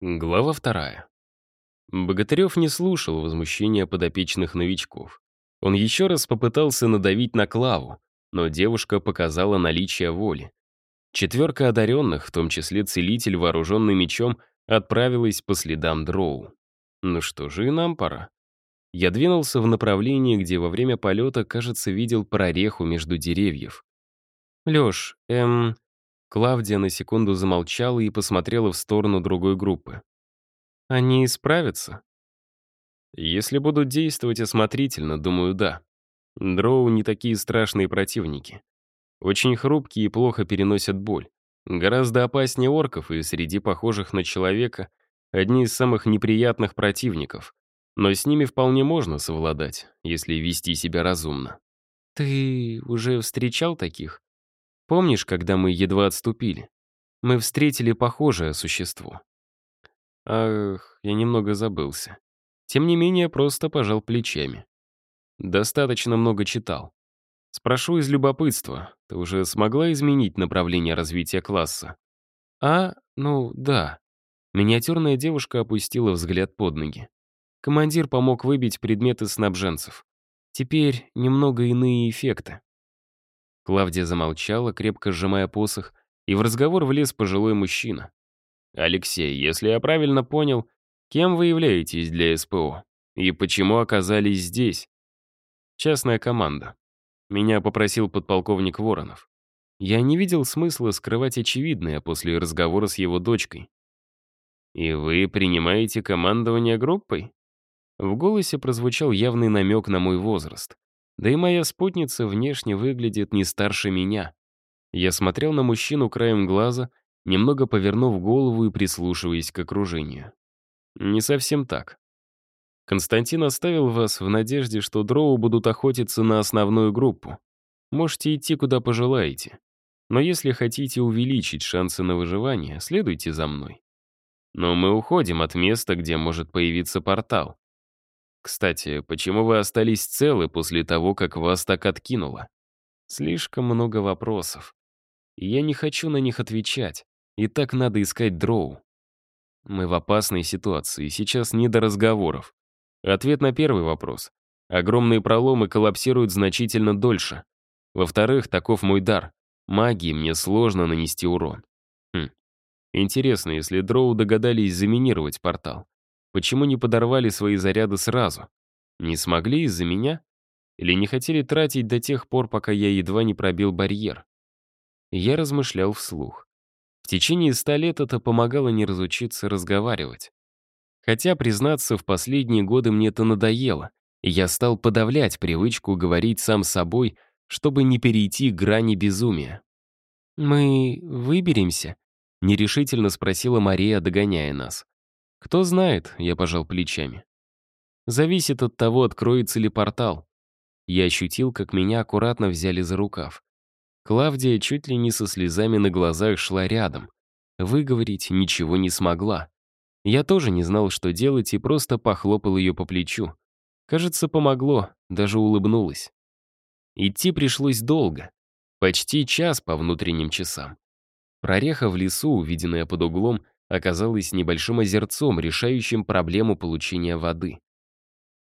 Глава вторая. Богатырев не слушал возмущения подопечных новичков. Он еще раз попытался надавить на Клаву, но девушка показала наличие воли. Четверка одаренных, в том числе целитель, вооруженный мечом, отправилась по следам дроу. Ну что же, и нам пора. Я двинулся в направлении, где во время полета, кажется, видел прореху между деревьев. «Лёш, эм...» Клавдия на секунду замолчала и посмотрела в сторону другой группы. «Они справятся?» «Если будут действовать осмотрительно, думаю, да. Дроу не такие страшные противники. Очень хрупкие и плохо переносят боль. Гораздо опаснее орков и среди похожих на человека одни из самых неприятных противников. Но с ними вполне можно совладать, если вести себя разумно. «Ты уже встречал таких?» Помнишь, когда мы едва отступили? Мы встретили похожее существо. Ах, я немного забылся. Тем не менее, просто пожал плечами. Достаточно много читал. Спрошу из любопытства, ты уже смогла изменить направление развития класса? А, ну, да. Миниатюрная девушка опустила взгляд под ноги. Командир помог выбить предметы снабженцев. Теперь немного иные эффекты. Клавдия замолчала, крепко сжимая посох, и в разговор влез пожилой мужчина. «Алексей, если я правильно понял, кем вы являетесь для СПО? И почему оказались здесь?» «Частная команда. Меня попросил подполковник Воронов. Я не видел смысла скрывать очевидное после разговора с его дочкой. «И вы принимаете командование группой?» В голосе прозвучал явный намек на мой возраст. Да и моя спутница внешне выглядит не старше меня. Я смотрел на мужчину краем глаза, немного повернув голову и прислушиваясь к окружению. Не совсем так. Константин оставил вас в надежде, что дроу будут охотиться на основную группу. Можете идти, куда пожелаете. Но если хотите увеличить шансы на выживание, следуйте за мной. Но мы уходим от места, где может появиться портал. Кстати, почему вы остались целы после того, как вас так откинуло? Слишком много вопросов. Я не хочу на них отвечать. И так надо искать дроу. Мы в опасной ситуации, сейчас не до разговоров. Ответ на первый вопрос. Огромные проломы коллапсируют значительно дольше. Во-вторых, таков мой дар. Магии мне сложно нанести урон. Хм. Интересно, если дроу догадались заминировать портал, Почему не подорвали свои заряды сразу? Не смогли из-за меня? Или не хотели тратить до тех пор, пока я едва не пробил барьер? Я размышлял вслух. В течение ста лет это помогало не разучиться разговаривать. Хотя, признаться, в последние годы мне это надоело, и я стал подавлять привычку говорить сам собой, чтобы не перейти к грани безумия. «Мы выберемся?» — нерешительно спросила Мария, догоняя нас. «Кто знает», — я пожал плечами. «Зависит от того, откроется ли портал». Я ощутил, как меня аккуратно взяли за рукав. Клавдия чуть ли не со слезами на глазах шла рядом. Выговорить ничего не смогла. Я тоже не знал, что делать, и просто похлопал ее по плечу. Кажется, помогло, даже улыбнулась. Идти пришлось долго. Почти час по внутренним часам. Прореха в лесу, увиденная под углом, оказалось небольшим озерцом, решающим проблему получения воды.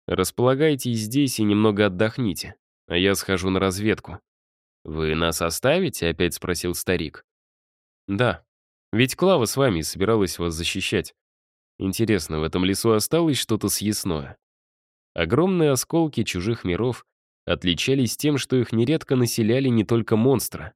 «Располагайтесь здесь и немного отдохните, а я схожу на разведку». «Вы нас оставите?» — опять спросил старик. «Да. Ведь Клава с вами собиралась вас защищать. Интересно, в этом лесу осталось что-то съестное?» Огромные осколки чужих миров отличались тем, что их нередко населяли не только монстры.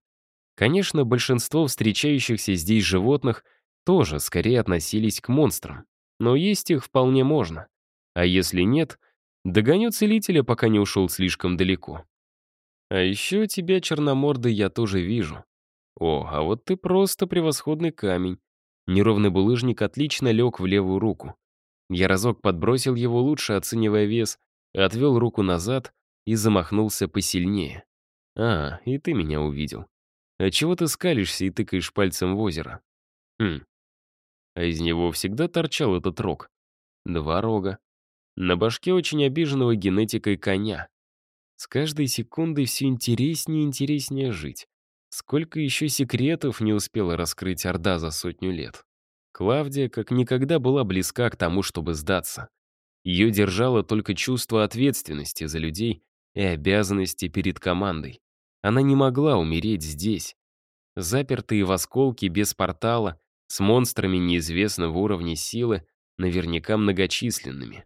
Конечно, большинство встречающихся здесь животных — тоже скорее относились к монстрам. Но есть их вполне можно. А если нет, догоню целителя, пока не ушел слишком далеко. А еще тебя, черномордый, я тоже вижу. О, а вот ты просто превосходный камень. Неровный булыжник отлично лег в левую руку. Я разок подбросил его лучше, оценивая вес, отвел руку назад и замахнулся посильнее. А, и ты меня увидел. А чего ты скалишься и тыкаешь пальцем в озеро? Хм, а из него всегда торчал этот рог. Два рога. На башке очень обиженного генетикой коня. С каждой секундой все интереснее и интереснее жить. Сколько еще секретов не успела раскрыть Орда за сотню лет. Клавдия как никогда была близка к тому, чтобы сдаться. Ее держало только чувство ответственности за людей и обязанности перед командой. Она не могла умереть здесь. Запертые в осколке без портала, с монстрами неизвестного уровня силы, наверняка многочисленными.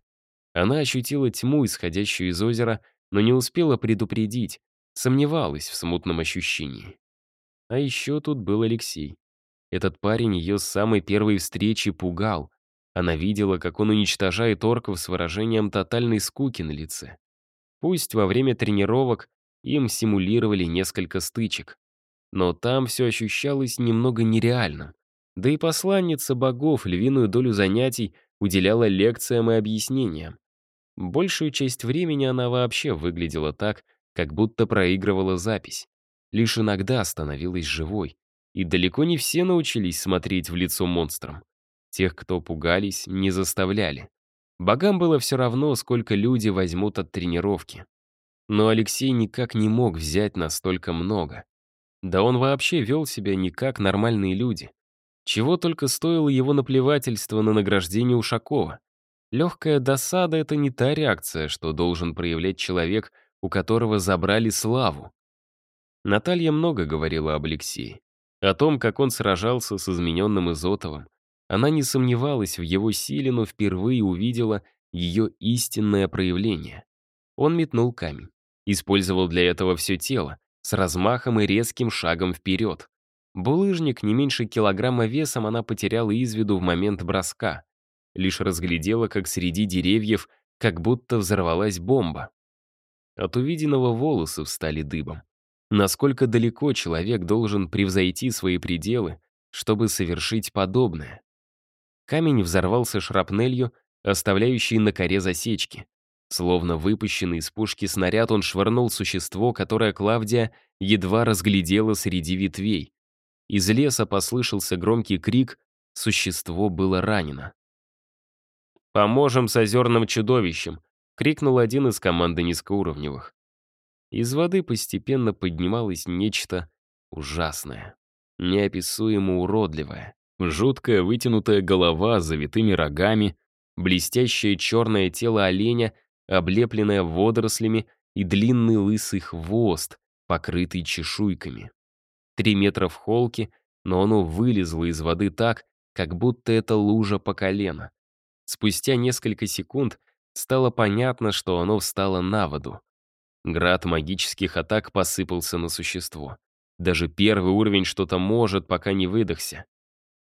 Она ощутила тьму, исходящую из озера, но не успела предупредить, сомневалась в смутном ощущении. А еще тут был Алексей. Этот парень ее с самой первой встречи пугал. Она видела, как он уничтожает орков с выражением тотальной скуки на лице. Пусть во время тренировок им симулировали несколько стычек. Но там все ощущалось немного нереальным. Да и посланница богов львиную долю занятий уделяла лекциям и объяснениям. Большую часть времени она вообще выглядела так, как будто проигрывала запись. Лишь иногда становилась живой. И далеко не все научились смотреть в лицо монстрам. Тех, кто пугались, не заставляли. Богам было все равно, сколько люди возьмут от тренировки. Но Алексей никак не мог взять настолько много. Да он вообще вел себя не как нормальные люди. Чего только стоило его наплевательство на награждение Ушакова. Легкая досада — это не та реакция, что должен проявлять человек, у которого забрали славу. Наталья много говорила об Алексее. О том, как он сражался с измененным Изотовым. Она не сомневалась в его силе, но впервые увидела ее истинное проявление. Он метнул камень. Использовал для этого все тело, с размахом и резким шагом вперед. Булыжник не меньше килограмма весом она потеряла из виду в момент броска. Лишь разглядела, как среди деревьев как будто взорвалась бомба. От увиденного волосы встали дыбом. Насколько далеко человек должен превзойти свои пределы, чтобы совершить подобное? Камень взорвался шрапнелью, оставляющей на коре засечки. Словно выпущенный из пушки снаряд, он швырнул существо, которое Клавдия едва разглядела среди ветвей. Из леса послышался громкий крик, существо было ранено. «Поможем с озерным чудовищем!» — крикнул один из команды низкоуровневых. Из воды постепенно поднималось нечто ужасное, неописуемо уродливое. Жуткая вытянутая голова с завитыми рогами, блестящее черное тело оленя, облепленное водорослями, и длинный лысый хвост, покрытый чешуйками. Три метра в холке, но оно вылезло из воды так, как будто это лужа по колено. Спустя несколько секунд стало понятно, что оно встало на воду. Град магических атак посыпался на существо. Даже первый уровень что-то может, пока не выдохся.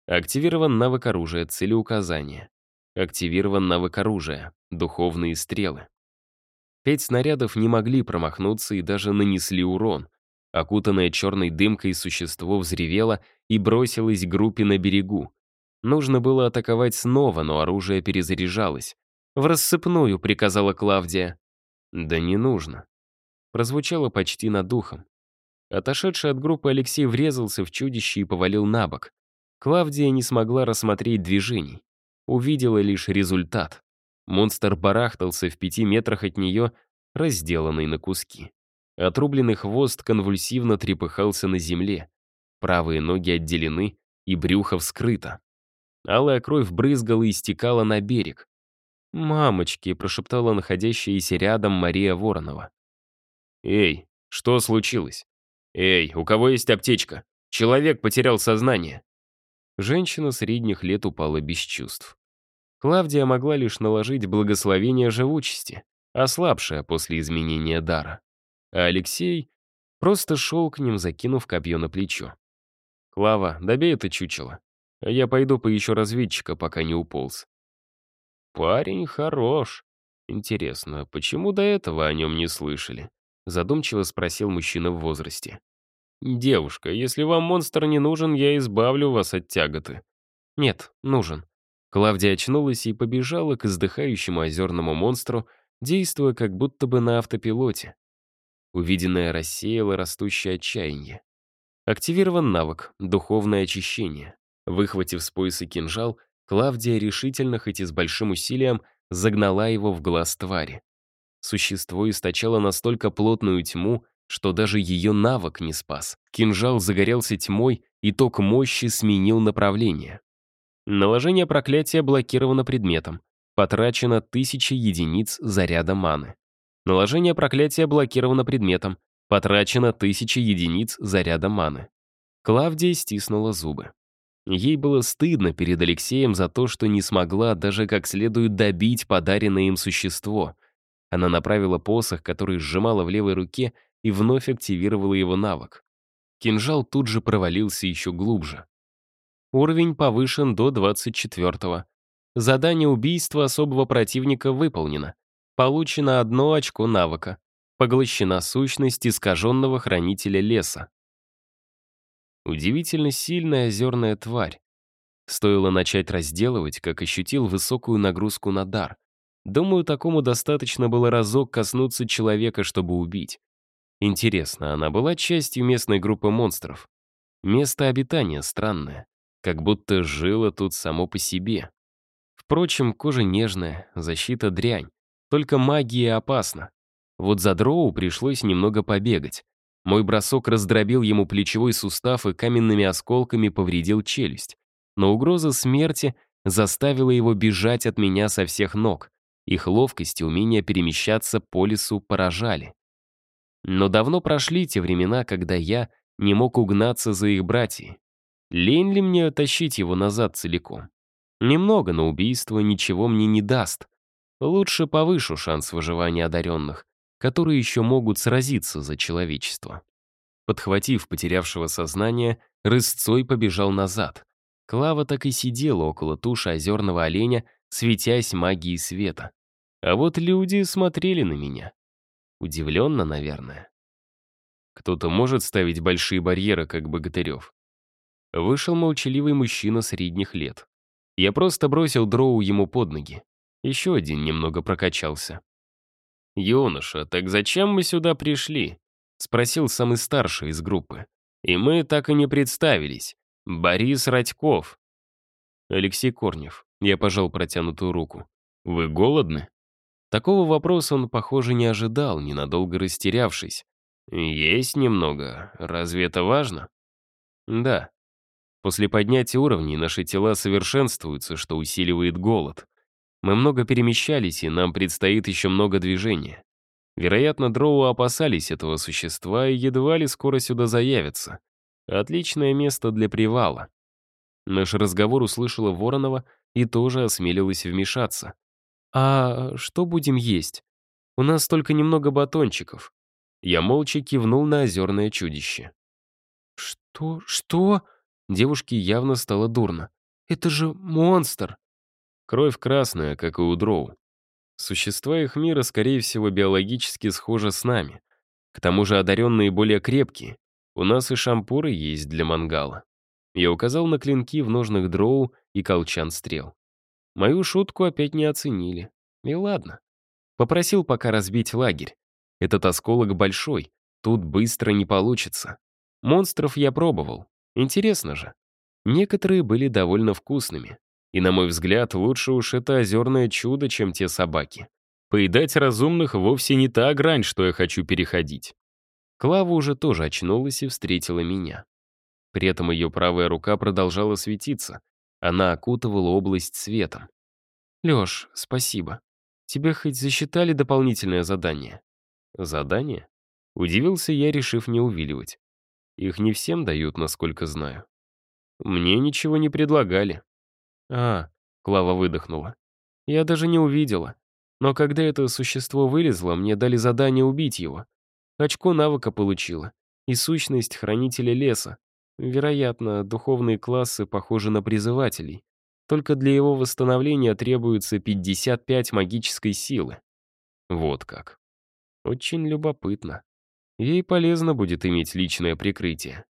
Активирован навык оружия, целеуказания. Активирован навык оружия, духовные стрелы. Пять снарядов не могли промахнуться и даже нанесли урон. Окутанное черной дымкой существо взревело и бросилось к группе на берегу. Нужно было атаковать снова, но оружие перезаряжалось. «В рассыпную», — приказала Клавдия. «Да не нужно». Прозвучало почти над духом. Отошедший от группы Алексей врезался в чудище и повалил на бок. Клавдия не смогла рассмотреть движений. Увидела лишь результат. Монстр барахтался в пяти метрах от нее, разделанный на куски. Отрубленный хвост конвульсивно трепыхался на земле. Правые ноги отделены, и брюхо вскрыто. Алая кровь брызгала и стекала на берег. «Мамочки», — прошептала находящаяся рядом Мария Воронова. «Эй, что случилось? Эй, у кого есть аптечка? Человек потерял сознание». Женщина средних лет упала без чувств. Клавдия могла лишь наложить благословение живучести, ослабшее после изменения дара а Алексей просто шел к ним, закинув копье на плечо. «Клава, добей это чучело. А я пойду поищу разведчика, пока не уполз». «Парень хорош. Интересно, почему до этого о нем не слышали?» Задумчиво спросил мужчина в возрасте. «Девушка, если вам монстр не нужен, я избавлю вас от тяготы». «Нет, нужен». Клавдия очнулась и побежала к издыхающему озерному монстру, действуя как будто бы на автопилоте. Увиденное рассеяло растущее отчаяние. Активирован навык «Духовное очищение». Выхватив с пояса кинжал, Клавдия решительно, хоть и с большим усилием, загнала его в глаз твари. Существо источало настолько плотную тьму, что даже ее навык не спас. Кинжал загорелся тьмой, и ток мощи сменил направление. Наложение проклятия блокировано предметом. Потрачено 1000 единиц заряда маны. Наложение проклятия блокировано предметом. Потрачено 1000 единиц заряда маны. Клавдия стиснула зубы. Ей было стыдно перед Алексеем за то, что не смогла даже как следует добить подаренное им существо. Она направила посох, который сжимала в левой руке, и вновь активировала его навык. Кинжал тут же провалился еще глубже. Уровень повышен до 24-го. Задание убийства особого противника выполнено. Получено одно очко навыка. Поглощена сущность искаженного хранителя леса. Удивительно сильная озерная тварь. Стоило начать разделывать, как ощутил высокую нагрузку на дар. Думаю, такому достаточно было разок коснуться человека, чтобы убить. Интересно, она была частью местной группы монстров? Место обитания странное, как будто жило тут само по себе. Впрочем, кожа нежная, защита дрянь. Только магия опасна. Вот за дроу пришлось немного побегать. Мой бросок раздробил ему плечевой сустав и каменными осколками повредил челюсть. Но угроза смерти заставила его бежать от меня со всех ног. Их ловкость и умение перемещаться по лесу поражали. Но давно прошли те времена, когда я не мог угнаться за их братьей. Лень ли мне тащить его назад целиком? Немного, но убийство ничего мне не даст. Лучше повышу шанс выживания одаренных которые еще могут сразиться за человечество. Подхватив потерявшего сознание, рысцой побежал назад. Клава так и сидела около туши озерного оленя, светясь магией света. А вот люди смотрели на меня. Удивленно, наверное. Кто-то может ставить большие барьеры, как Богатырев. Вышел молчаливый мужчина средних лет. Я просто бросил дроу ему под ноги. Еще один немного прокачался. «Юноша, так зачем мы сюда пришли?» — спросил самый старший из группы. И мы так и не представились. Борис Радьков. Алексей Корнев. Я пожал протянутую руку. «Вы голодны?» Такого вопроса он, похоже, не ожидал, ненадолго растерявшись. «Есть немного. Разве это важно?» «Да. После поднятия уровней наши тела совершенствуются, что усиливает голод. Мы много перемещались, и нам предстоит еще много движения. Вероятно, дроу опасались этого существа и едва ли скоро сюда заявятся. Отличное место для привала. Наш разговор услышала Воронова и тоже осмелилась вмешаться. «А что будем есть? У нас только немного батончиков». Я молча кивнул на озерное чудище. «Что? Что?» Девушке явно стало дурно. «Это же монстр!» Кровь красная, как и у дроу. Существа их мира, скорее всего, биологически схожи с нами. К тому же одаренные более крепкие. У нас и шампуры есть для мангала. Я указал на клинки в ножных дроу и колчан стрел. Мою шутку опять не оценили. И ладно. Попросил пока разбить лагерь. Этот осколок большой, тут быстро не получится. Монстров я пробовал. Интересно же. Некоторые были довольно вкусными. И, на мой взгляд, лучше уж это озерное чудо, чем те собаки. Поедать разумных вовсе не та грань, что я хочу переходить. Клава уже тоже очнулась и встретила меня. При этом ее правая рука продолжала светиться. Она окутывала область светом. «Лёш, спасибо. Тебе хоть засчитали дополнительное задание?» «Задание?» Удивился я, решив не увиливать. Их не всем дают, насколько знаю. Мне ничего не предлагали. «А», — Клава выдохнула. «Я даже не увидела. Но когда это существо вылезло, мне дали задание убить его. Очко навыка получила. И сущность хранителя леса. Вероятно, духовные классы похожи на призывателей. Только для его восстановления требуется 55 магической силы. Вот как. Очень любопытно. Ей полезно будет иметь личное прикрытие.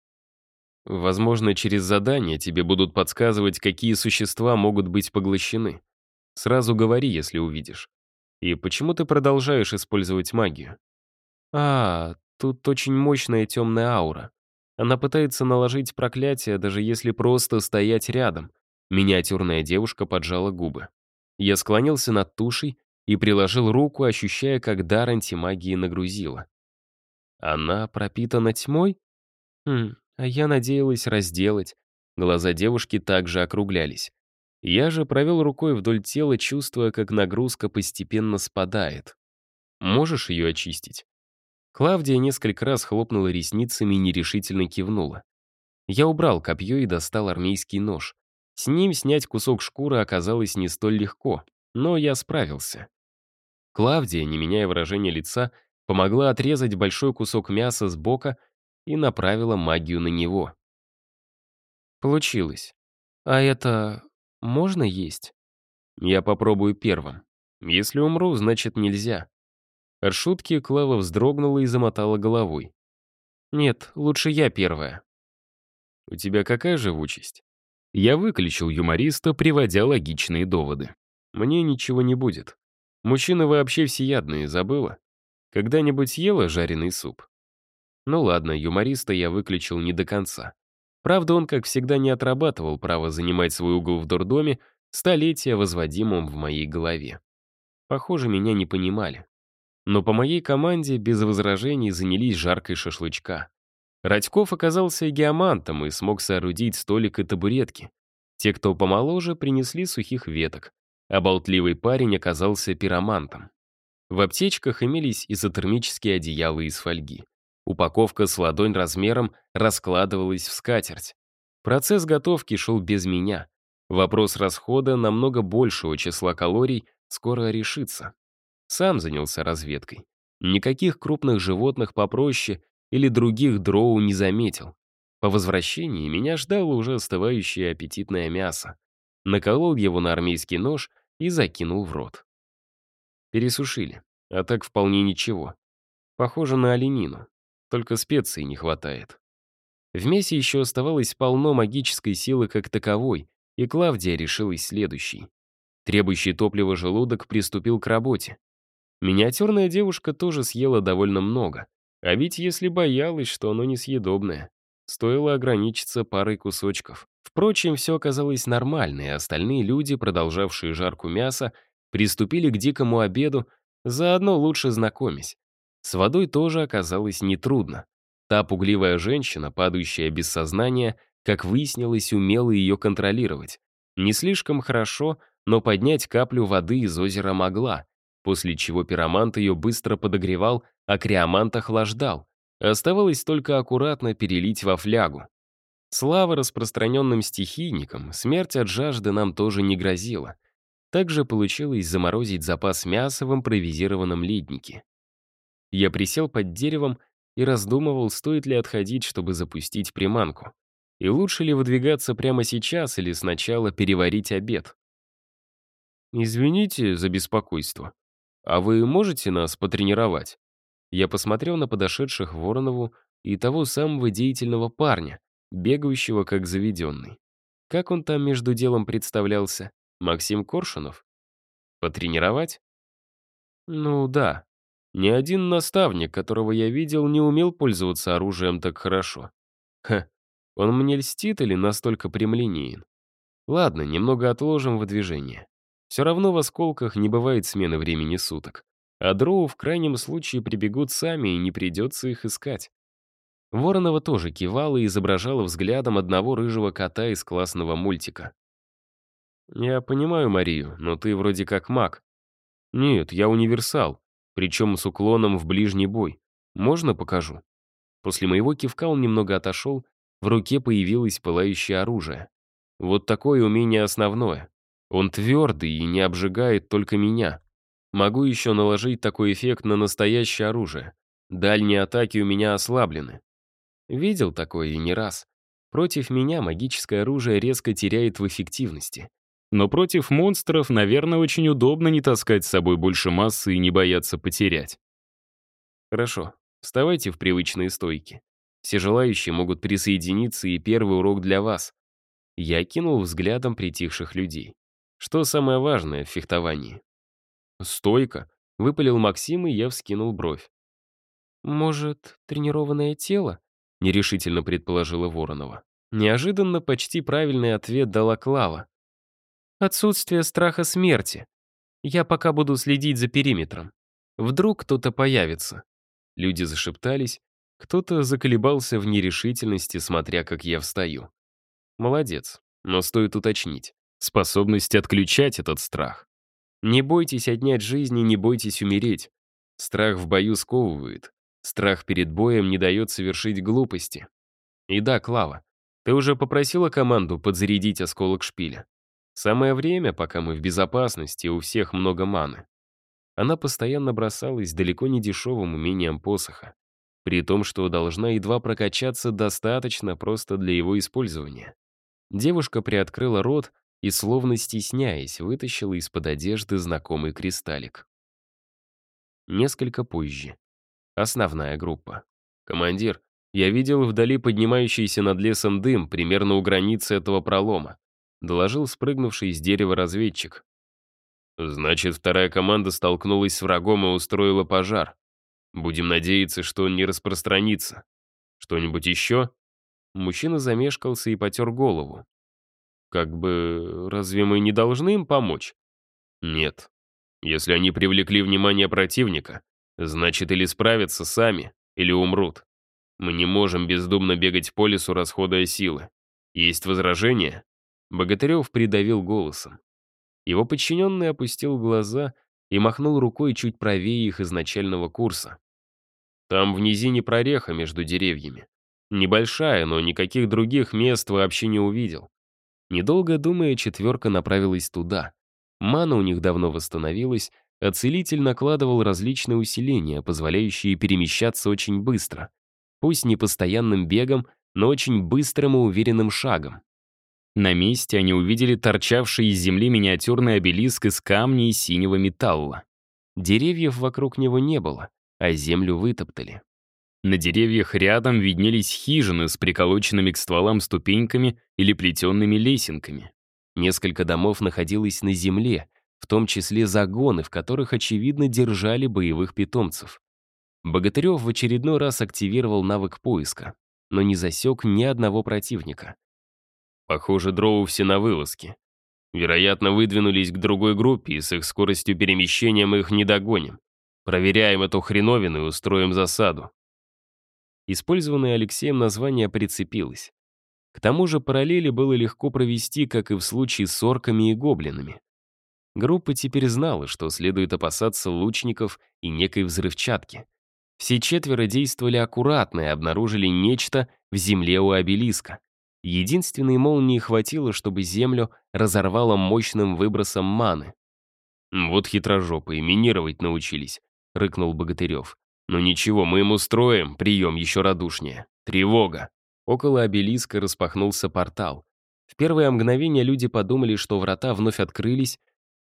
Возможно, через задание тебе будут подсказывать, какие существа могут быть поглощены. Сразу говори, если увидишь. И почему ты продолжаешь использовать магию? А, тут очень мощная темная аура. Она пытается наложить проклятие, даже если просто стоять рядом. Миниатюрная девушка поджала губы. Я склонился над тушей и приложил руку, ощущая, как дар антимагии нагрузила. Она пропитана тьмой? Хм, а я надеялась разделать. Глаза девушки также округлялись. Я же провел рукой вдоль тела, чувствуя, как нагрузка постепенно спадает. «Можешь ее очистить?» Клавдия несколько раз хлопнула ресницами и нерешительно кивнула. Я убрал копье и достал армейский нож. С ним снять кусок шкуры оказалось не столь легко, но я справился. Клавдия, не меняя выражения лица, помогла отрезать большой кусок мяса с бока и направила магию на него. Получилось. А это можно есть? Я попробую первым. Если умру, значит нельзя. От шутки Клава вздрогнула и замотала головой. Нет, лучше я первая. У тебя какая живучесть? Я выключил юмориста, приводя логичные доводы. Мне ничего не будет. Мужчины вообще всеядные, забыла? Когда-нибудь ела жареный суп? Ну ладно, юмориста я выключил не до конца. Правда, он, как всегда, не отрабатывал право занимать свой угол в дурдоме, столетия возводимым в моей голове. Похоже, меня не понимали. Но по моей команде без возражений занялись жаркой шашлычка. Радьков оказался геомантом и смог соорудить столик и табуретки. Те, кто помоложе, принесли сухих веток, а болтливый парень оказался пиромантом. В аптечках имелись изотермические одеяла из фольги. Упаковка с ладонь размером раскладывалась в скатерть. Процесс готовки шел без меня. Вопрос расхода намного большего числа калорий скоро решится. Сам занялся разведкой. Никаких крупных животных попроще или других дроу не заметил. По возвращении меня ждало уже остывающее аппетитное мясо. Наколол его на армейский нож и закинул в рот. Пересушили, а так вполне ничего. Похоже на оленину. Только специй не хватает. В мясе еще оставалось полно магической силы как таковой, и Клавдия решилась следующей. Требующий топлива желудок приступил к работе. Миниатюрная девушка тоже съела довольно много. А ведь если боялась, что оно несъедобное, стоило ограничиться парой кусочков. Впрочем, все оказалось нормально, и остальные люди, продолжавшие жарку мяса, приступили к дикому обеду, заодно лучше знакомясь. С водой тоже оказалось нетрудно. Та пугливая женщина, падающая без сознания, как выяснилось, умела ее контролировать. Не слишком хорошо, но поднять каплю воды из озера могла, после чего пиромант ее быстро подогревал, а криомант охлаждал. Оставалось только аккуратно перелить во флягу. Слава распространенным стихийникам, смерть от жажды нам тоже не грозила. Также получилось заморозить запас мяса в импровизированном леднике. Я присел под деревом и раздумывал, стоит ли отходить, чтобы запустить приманку. И лучше ли выдвигаться прямо сейчас или сначала переварить обед. «Извините за беспокойство. А вы можете нас потренировать?» Я посмотрел на подошедших Воронову и того самого деятельного парня, бегающего как заведенный. Как он там между делом представлялся? Максим Коршунов? Потренировать? Ну да, ни один наставник, которого я видел, не умел пользоваться оружием так хорошо. Ха, он мне льстит или настолько прямолинеен? Ладно, немного отложим выдвижение. Все равно в осколках не бывает смены времени суток. А дроу в крайнем случае прибегут сами, и не придется их искать. Воронова тоже кивала и изображала взглядом одного рыжего кота из классного мультика. «Я понимаю Марию, но ты вроде как маг». «Нет, я универсал причем с уклоном в ближний бой. Можно покажу?» После моего кивка он немного отошел, в руке появилось пылающее оружие. Вот такое умение основное. Он твердый и не обжигает только меня. Могу еще наложить такой эффект на настоящее оружие. Дальние атаки у меня ослаблены. Видел такое и не раз. Против меня магическое оружие резко теряет в эффективности. Но против монстров, наверное, очень удобно не таскать с собой больше массы и не бояться потерять. Хорошо, вставайте в привычные стойки. Все желающие могут присоединиться, и первый урок для вас. Я кинул взглядом притихших людей. Что самое важное в фехтовании? Стойка. Выпалил Максим, и я вскинул бровь. «Может, тренированное тело?» — нерешительно предположила Воронова. Неожиданно почти правильный ответ дала Клава. Отсутствие страха смерти. Я пока буду следить за периметром. Вдруг кто-то появится. Люди зашептались, кто-то заколебался в нерешительности, смотря как я встаю. Молодец, но стоит уточнить. Способность отключать этот страх. Не бойтесь отнять жизни, не бойтесь умереть. Страх в бою сковывает. Страх перед боем не дает совершить глупости. И да, Клава, ты уже попросила команду подзарядить осколок шпиля. Самое время, пока мы в безопасности, у всех много маны. Она постоянно бросалась далеко не дешевым умением посоха, при том, что должна едва прокачаться достаточно просто для его использования. Девушка приоткрыла рот и, словно стесняясь, вытащила из-под одежды знакомый кристаллик. Несколько позже. Основная группа. «Командир, я видел вдали поднимающийся над лесом дым, примерно у границы этого пролома», доложил спрыгнувший из дерева разведчик. «Значит, вторая команда столкнулась с врагом и устроила пожар. Будем надеяться, что он не распространится. Что-нибудь еще?» Мужчина замешкался и потер голову. Как бы, разве мы не должны им помочь? Нет. Если они привлекли внимание противника, значит или справятся сами, или умрут. Мы не можем бездумно бегать по лесу, расходуя силы. Есть возражения? Богатырев придавил голосом. Его подчиненный опустил глаза и махнул рукой чуть правее их изначального курса. Там в низине прореха между деревьями. Небольшая, но никаких других мест вообще не увидел. Недолго думая, четверка направилась туда. Мана у них давно восстановилась, а целитель накладывал различные усиления, позволяющие перемещаться очень быстро. Пусть не постоянным бегом, но очень быстрым и уверенным шагом. На месте они увидели торчавший из земли миниатюрный обелиск из камня и синего металла. Деревьев вокруг него не было, а землю вытоптали. На деревьях рядом виднелись хижины с приколоченными к стволам ступеньками или плетенными лесенками. Несколько домов находилось на земле, в том числе загоны, в которых, очевидно, держали боевых питомцев. Богатырев в очередной раз активировал навык поиска, но не засек ни одного противника. Похоже, дроу все на вылазке. Вероятно, выдвинулись к другой группе, и с их скоростью перемещения мы их не догоним. Проверяем эту хреновину и устроим засаду. Использованное Алексеем название прицепилось. К тому же параллели было легко провести, как и в случае с орками и гоблинами. Группа теперь знала, что следует опасаться лучников и некой взрывчатки. Все четверо действовали аккуратно и обнаружили нечто в земле у обелиска. Единственной молнии хватило, чтобы землю разорвало мощным выбросом маны. «Вот хитрожопые, минировать научились», — рыкнул Богатырев. «Ну ничего, мы им устроим, прием еще радушнее. Тревога!» Около обелиска распахнулся портал. В первое мгновение люди подумали, что врата вновь открылись,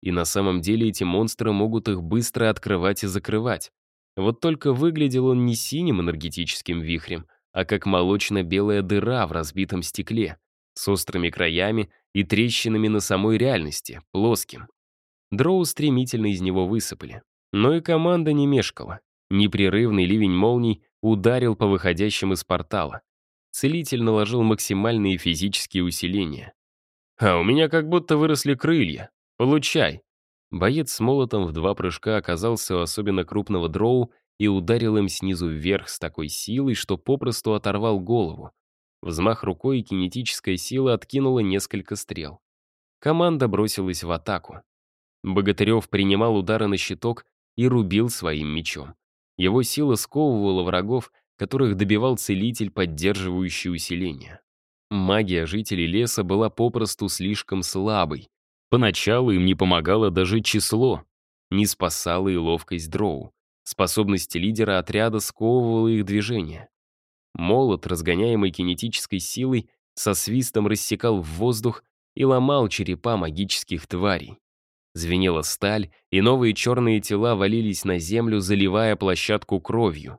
и на самом деле эти монстры могут их быстро открывать и закрывать. Вот только выглядел он не синим энергетическим вихрем, а как молочно-белая дыра в разбитом стекле, с острыми краями и трещинами на самой реальности, плоским. Дроу стремительно из него высыпали. Но и команда не мешкала. Непрерывный ливень молний ударил по выходящим из портала. Целитель наложил максимальные физические усиления. «А у меня как будто выросли крылья. Получай!» Боец с молотом в два прыжка оказался у особенно крупного дроу и ударил им снизу вверх с такой силой, что попросту оторвал голову. Взмах рукой и кинетическая сила откинула несколько стрел. Команда бросилась в атаку. Богатырев принимал удары на щиток и рубил своим мечом. Его сила сковывала врагов, которых добивал целитель, поддерживающий усиление. Магия жителей леса была попросту слишком слабой. Поначалу им не помогало даже число, не спасала и ловкость дроу. Способность лидера отряда сковывала их движение. Молот, разгоняемый кинетической силой, со свистом рассекал в воздух и ломал черепа магических тварей. Звенела сталь, и новые черные тела валились на землю, заливая площадку кровью.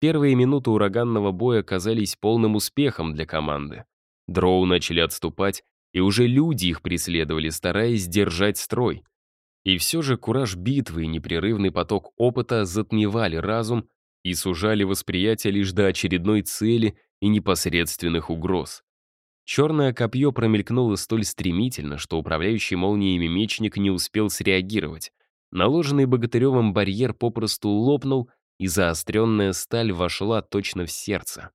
Первые минуты ураганного боя казались полным успехом для команды. Дроу начали отступать, и уже люди их преследовали, стараясь держать строй. И все же кураж битвы и непрерывный поток опыта затмевали разум и сужали восприятие лишь до очередной цели и непосредственных угроз. Черное копье промелькнуло столь стремительно, что управляющий молниями мечник не успел среагировать. Наложенный Богатыревым барьер попросту лопнул, и заостренная сталь вошла точно в сердце.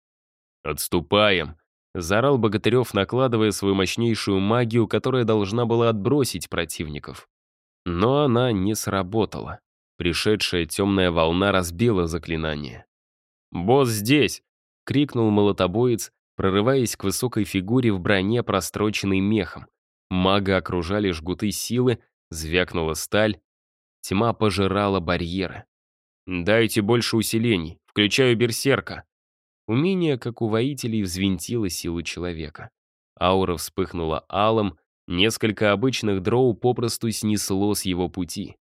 «Отступаем!» Заорал Богатырев, накладывая свою мощнейшую магию, которая должна была отбросить противников. Но она не сработала. Пришедшая темная волна разбила заклинание. «Босс здесь!» — крикнул молотобоец, прорываясь к высокой фигуре в броне, простроченной мехом. Мага окружали жгуты силы, звякнула сталь. Тьма пожирала барьеры. «Дайте больше усилений, включаю берсерка». Умение, как у воителей, взвинтило силу человека. Аура вспыхнула алым, несколько обычных дроу попросту снесло с его пути.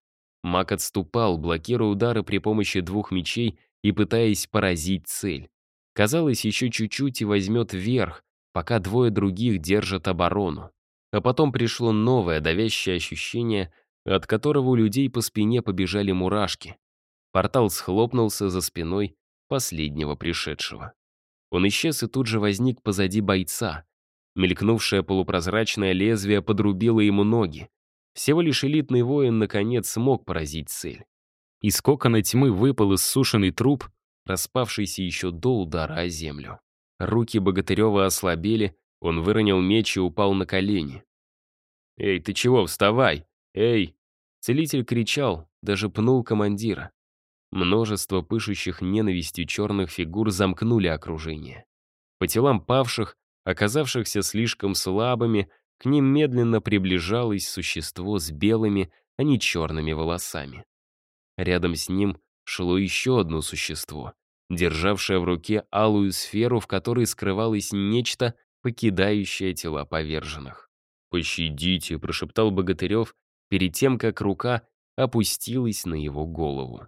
Маг отступал, блокируя удары при помощи двух мечей и пытаясь поразить цель. Казалось, еще чуть-чуть и возьмет верх, пока двое других держат оборону. А потом пришло новое давящее ощущение, от которого у людей по спине побежали мурашки. Портал схлопнулся за спиной последнего пришедшего. Он исчез и тут же возник позади бойца. Мелькнувшее полупрозрачное лезвие подрубило ему ноги. Всего лишь элитный воин, наконец, смог поразить цель. Из кокона тьмы выпал иссушенный труп, распавшийся еще до удара о землю. Руки Богатырева ослабели, он выронил меч и упал на колени. «Эй, ты чего, вставай! Эй!» Целитель кричал, даже пнул командира. Множество пышущих ненавистью черных фигур замкнули окружение. По телам павших, оказавшихся слишком слабыми, к ним медленно приближалось существо с белыми, а не черными волосами. Рядом с ним шло еще одно существо, державшее в руке алую сферу, в которой скрывалось нечто, покидающее тела поверженных. «Пощадите», — прошептал Богатырев перед тем, как рука опустилась на его голову.